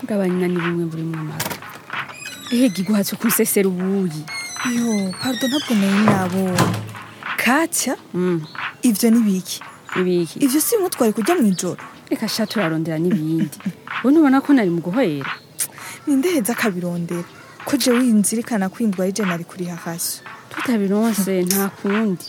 kugabanyina ni bumwe buri mwamaro ehega iguhatse kumusesera ubuyi yo pardo ntabwo nayo nabo katya mm. ibyo n'ibiki ibiki ibyo si bimwe twari kujya mu ijoro reka shati urarondera n'ibindi ubona ubona ko nari mu guhohera nindeheza akabirondera ko jewe winzirikana kwimbwa yije nari kuri hafashye tutabironse nta kundi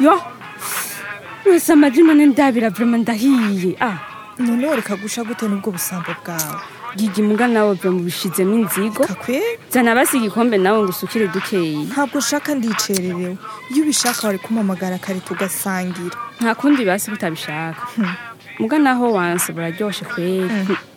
yo wese amagi none ndahiye ah none wereka gusha gute n'ubwo busambo bwawe giga imbwa nawe byo mubishizemo inzigo zana basi igikombe nawe ngo usukire dukeyi ntabwo ushaka ndicererewe iyo ubishaka wari kumamagara kare tugasangira nta kundi basi utabishaka muga hmm. naho wanse buraryoshe kweri hmm.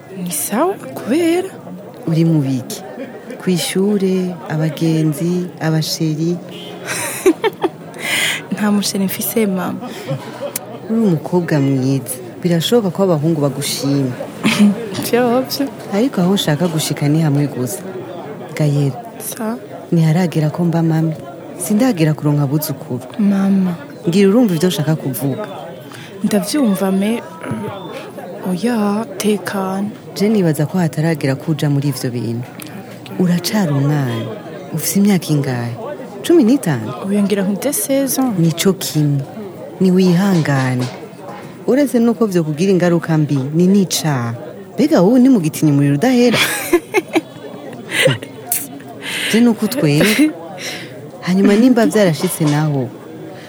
ni sawa kubera uri mu biki ku ishuri abagenzi abasheri nta musheri mfise mama uri umukobwa mwiza birashoboka ko abahungu bagushima ariko aho ushaka gushika ni hamwe gusa gayera ntiharagera ko mba mami sindagira kuronka abuzukuru mama ngira urumva ibyo nshaka kuvuga ndabyumva me oya tekana je nibaza ko hataragera kuja muri ivyo bintu uracara umwana ufite imyaka ingahe cumi n'itanu uyongera nkute seza nico kimwe ntiwihangane uretse nuko byo kugira ingaruka mbi ni n'icaha mbega wowe ni mu gitinyi umuriro udahera bye ni uko utwera hanyuma nimba byarashitse naho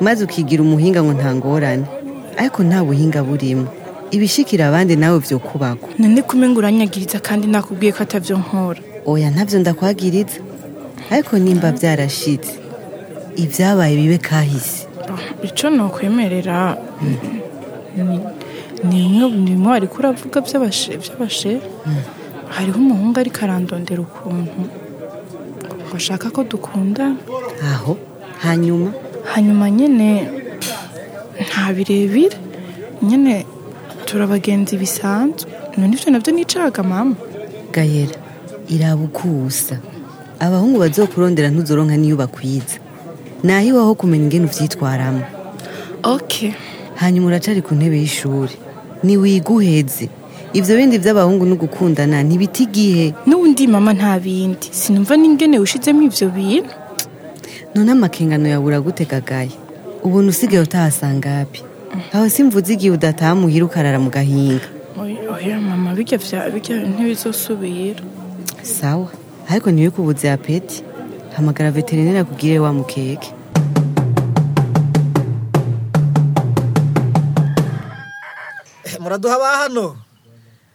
maze ukigira umuhinga ngo nta ariko nta buhinga burimo ibishyikira abandi nawe vyo kubagwa none kumenga uranyagiriza kandi nakubwiye ko atavyo nkora oya ntavyo ndakwagiriza ariko nimba vyarashitse ibyabaye bibe kahise ah, ico nokwemerera nimwe wariko uravuga vy'abashera mm. hariho umuhungu ariko arandondera ukuntu ngo ashaka ko dukunda aho hanyuma hanyuma nyine nta birebire nyene turi abagenzi bisanzwe none ibyo nabyo nicaraga mama gayera iraba ukusa abahungu bazokurondera ntuzoronka niyo bakwiza naho iwaho kumenya ingene uvyitwaramo okay hanyuma uracari ku ntebe y'ishuri ntiwiguheze ibyo bindi by'abahungu n’ugukundana gukundana ntibita igihe n'ubundi mama nta bindi sinumva n'ingene wishizemo ibyo bintu none amakengano yabura gute gagaye ubuntu usigaye utahasanga habi aho simvuze igihe udataha muhira ukarara mu gahinga oya mama birya vyabirya ntibizosubira sawa ariko ntibikubuze apeti hamagara veterinere akugire wa mukeke muraduha ba hano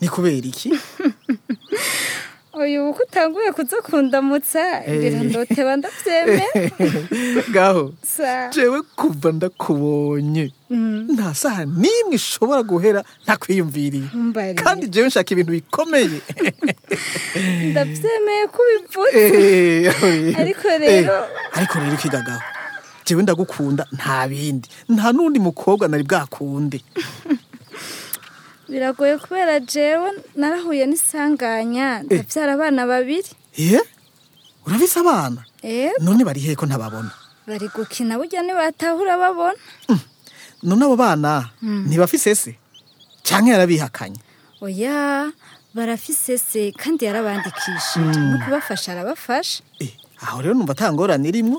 ni kubera iki uyu uko utanguye kudukundamutsa eh. ndoteba ndabyemera ngaho jewe kuva ndakubonye mm. nta saha n'imwe ishobora guhera ntakwiyumviriye kandi jewe nshaka ibintu bikomeye ndabyemeye ko eh, ariko rero eh, ariko rero ikigagaho jewe ndagukunda nta bindi nta n'undi mukobwa nari bwakunde biragoye kubera jewe narahuye n'isanganya eh. ndabyara abana babiri ye urabise abana eh. none bari heko ntababona bari gukina burya ntibatahura babona mm. none abo bana mm. ntibafise se cyangwa yarabihakanye oya barafise se kandi yarabandikishije mm. no kubafasha arabafasha eh, aho rero numva atangorane irimo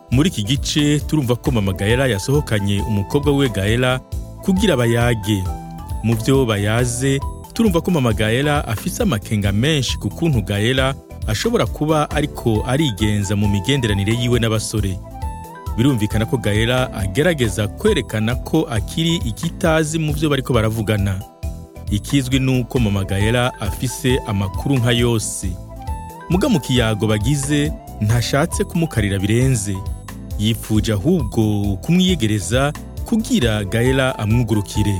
muri iki gice turumva ko mama gaela yasohokanye umukobwa we gaela kugira bayage mu byo bayaze turumva ko mama gahera afise amakenga menshi ku kuntu Gaela ashobora kuba ariko arigenza mu migenderanire yiwe n'abasore birumvikana ko Gaela agerageza kwerekana ko akiri ikitazi mu byo bariko baravugana ikizwi nuko mama gahera afise amakuru nka yose muga mu kiyago bagize ntashatse kumukarira birenze yifuje ahubwo kumwiyegereza kugira Gaela amwugurukire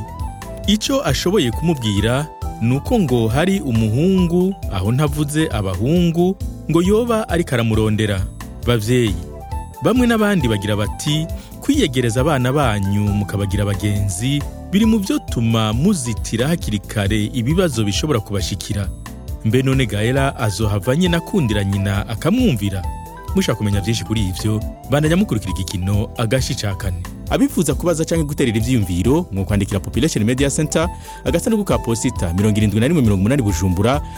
icyo ashoboye kumubwira ni uko ngo hari umuhungu aho ntavuze abahungu ngo yoba ariko aramurondera babyeyi bamwe n'abandi bagira bati kwiyegereza abana banyu mukabagira abagenzi biri mu byo tuma muzitira hakiri kare ibibazo bishobora kubashikira mbe none gahera azohava nyina nyina akamwumvira mushaka kumenya byinshi kuri ibyo bandanya mukurikira igikino agashi ca kane abifuza kubaza cyangwa guterera ibyiyumviro mu kwandikira population media center agasanduku ka posita mirongo irindwi na rimwe mirongo umunani bujumbura